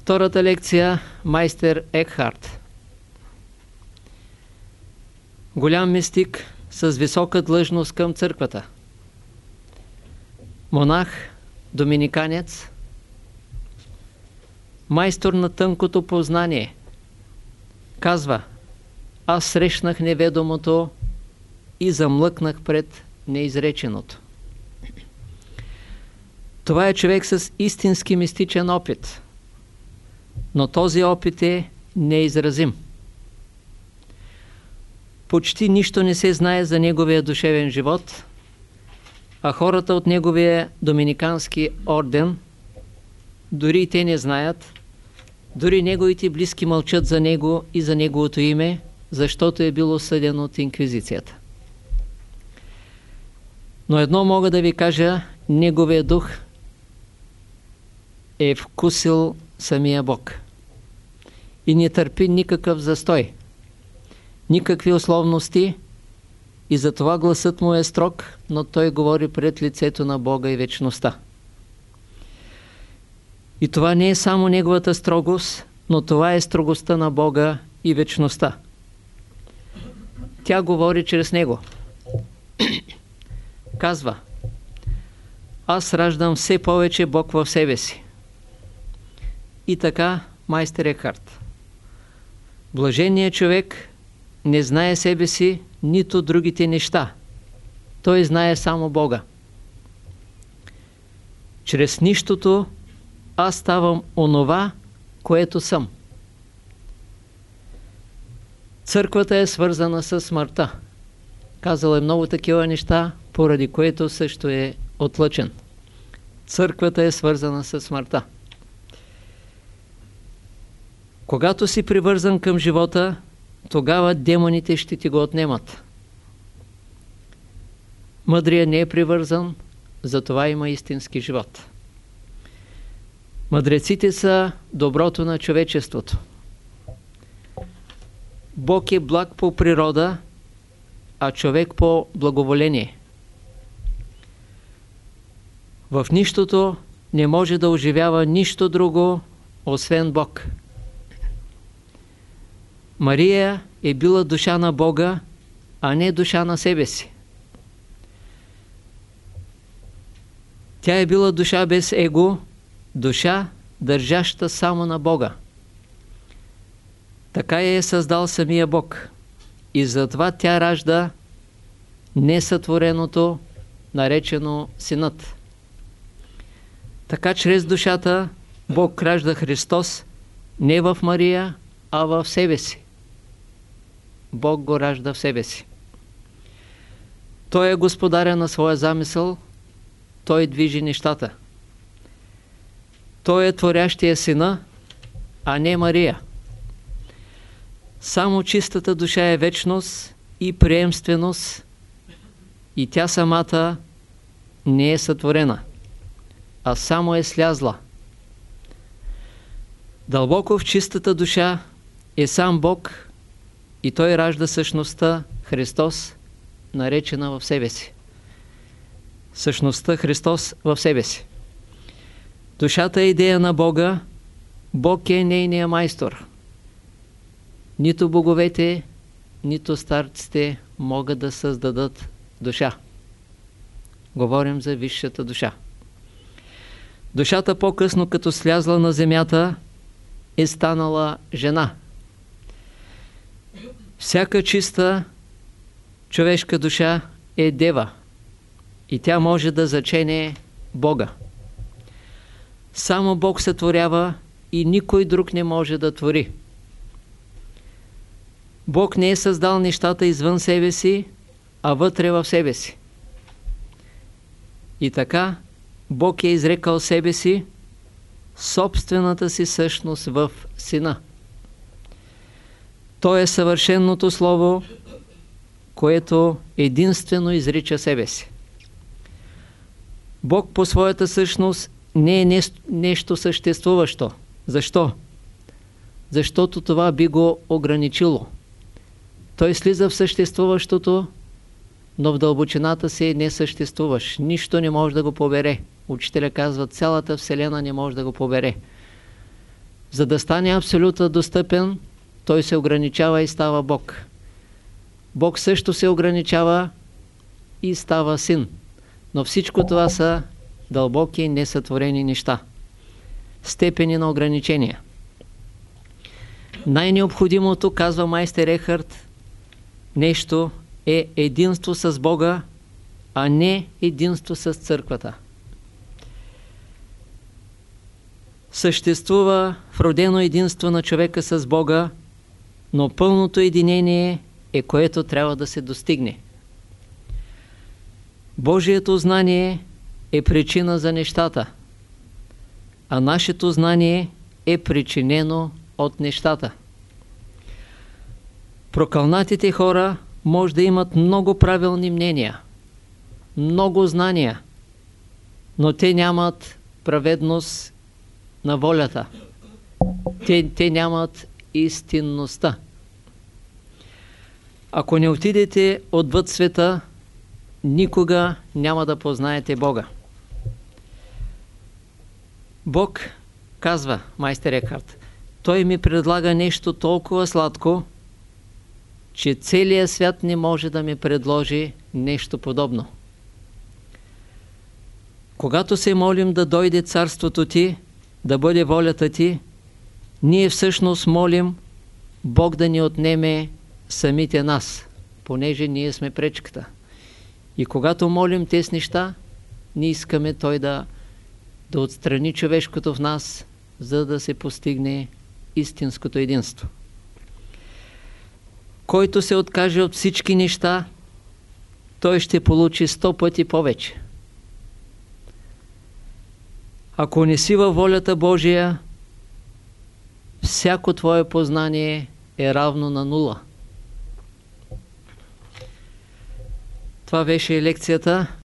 Втората лекция майстер Екхарт. Голям мистик с висока длъжност към църквата. Монах, доминиканец, майстор на тънкото познание. Казва, аз срещнах неведомото и замлъкнах пред неизреченото. Това е човек с истински мистичен опит. Но този опит е неизразим. Почти нищо не се знае за неговия душевен живот, а хората от неговия доминикански орден, дори и те не знаят, дори неговите близки мълчат за него и за неговото име, защото е било съден от инквизицията. Но едно мога да ви кажа, неговия дух е вкусил самия Бог и не търпи никакъв застой, никакви условности и затова гласът му е строг, но той говори пред лицето на Бога и вечността. И това не е само неговата строгост, но това е строгостта на Бога и вечността. Тя говори чрез него. Казва, аз раждам все повече Бог в себе си. И така, майстер Екхарт. Блаженият човек не знае себе си, нито другите неща. Той знае само Бога. Чрез нищото аз ставам онова, което съм. Църквата е свързана с смъртта. Казал е много такива неща, поради което също е отлъчен. Църквата е свързана с смъртта. Когато си привързан към живота, тогава демоните ще ти го отнемат. Мъдрият не е привързан, затова има истински живот. Мъдреците са доброто на човечеството. Бог е благ по природа, а човек по благоволение. В нищото не може да оживява нищо друго, освен Бог. Мария е била душа на Бога, а не душа на себе си. Тя е била душа без его, душа, държаща само на Бога. Така я е създал самия Бог. И затова тя ражда несътвореното, наречено Синът. Така чрез душата Бог ражда Христос не в Мария, а в себе си. Бог го ражда в себе си. Той е господаря на своя замисъл, той движи нещата. Той е творящия сина, а не Мария. Само чистата душа е вечност и приемственост и тя самата не е сътворена, а само е слязла. Дълбоко в чистата душа е сам Бог и той ражда същността Христос, наречена в себе си. Същността Христос в себе си. Душата е идея на Бога, Бог е нейния майстор. Нито боговете, нито старците могат да създадат душа. Говорим за висшата душа. Душата по-късно, като слязла на земята, е станала жена. Всяка чиста човешка душа е дева и тя може да зачене Бога. Само Бог се творява и никой друг не може да твори. Бог не е създал нещата извън себе си, а вътре в себе си. И така, Бог е изрекал себе си, собствената си същност в Сина. То е съвършенното Слово, което единствено изрича себе си. Бог по своята същност не е нещо съществуващо. Защо? Защото това би го ограничило. Той слиза в съществуващото, но в дълбочината си не съществуваш. Нищо не може да го побере. Учителя казва, цялата Вселена не може да го побере. За да стане абсолютно достъпен, той се ограничава и става Бог. Бог също се ограничава и става син. Но всичко това са дълбоки, несътворени неща. Степени на ограничения. Най-необходимото, казва майстер Ехард, нещо е единство с Бога, а не единство с църквата. Съществува вродено единство на човека с Бога, но пълното единение е което трябва да се достигне. Божието знание е причина за нещата, а нашето знание е причинено от нещата. Прокълнатите хора може да имат много правилни мнения, много знания, но те нямат праведност на волята. Те, те нямат истинността. Ако не отидете отвъд света, никога няма да познаете Бога. Бог казва, майстер Екарт, той ми предлага нещо толкова сладко, че целият свят не може да ми предложи нещо подобно. Когато се молим да дойде царството ти, да бъде волята ти, ние всъщност молим Бог да ни отнеме самите нас, понеже ние сме пречката. И когато молим тези неща, ние искаме Той да, да отстрани човешкото в нас, за да се постигне истинското единство. Който се откаже от всички неща, той ще получи сто пъти повече. Ако не си във волята Божия, всяко твое познание е равно на нула. Това беше лекцията.